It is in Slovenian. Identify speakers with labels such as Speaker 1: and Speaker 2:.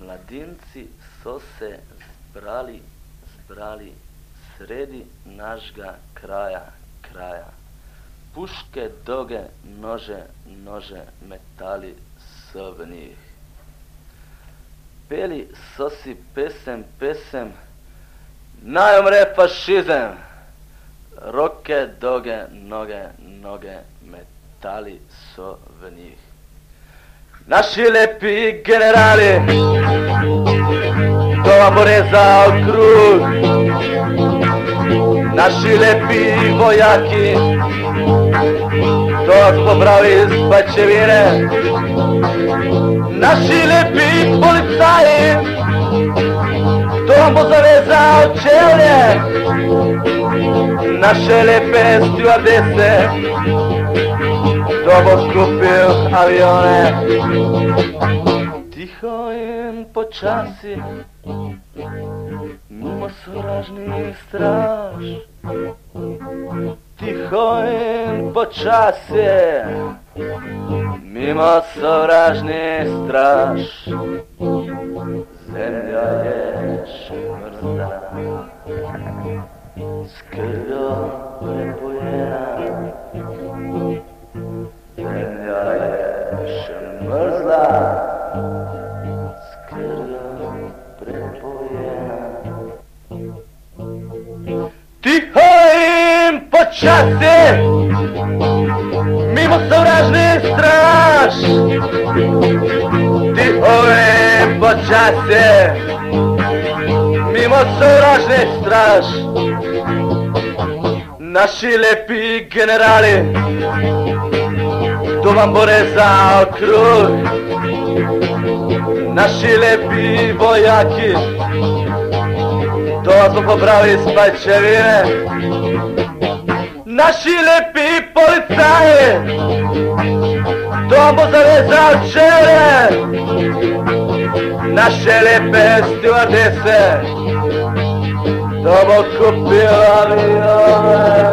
Speaker 1: mladinci so se zbrali, zbrali sredi našega kraja, kraja. Puške dolge, nože, nože metali so v njih. Peli so si pesem, pesem, naj umre fašizem. Roke dolge, noge, noge metali so v njih. Наши лепи генерали, тоа море за круг Наши лепи војаки, тоа го из спачевине. Наши лепи полицаи, тоа му завеза челе. Наше лепе стюардесе, To bo skupil avione. Tiho in počasi, mimo sovražni straž. Tiho in počasi, mimo sovražni straž. Zemlja je še mrzla, s krvjo prepojena. Počasi, mimo sovražni straž. Tiho in počasi, mimo sovražni straž. Naši lepi generali, kdo vam bo rezal kruh? Naši lepi vojaki, to vas bo popravil iz pajčevine. Naši lepi policaji, to vam bo zarezal čele. Naše lepe stewardese, to bo kupil avione.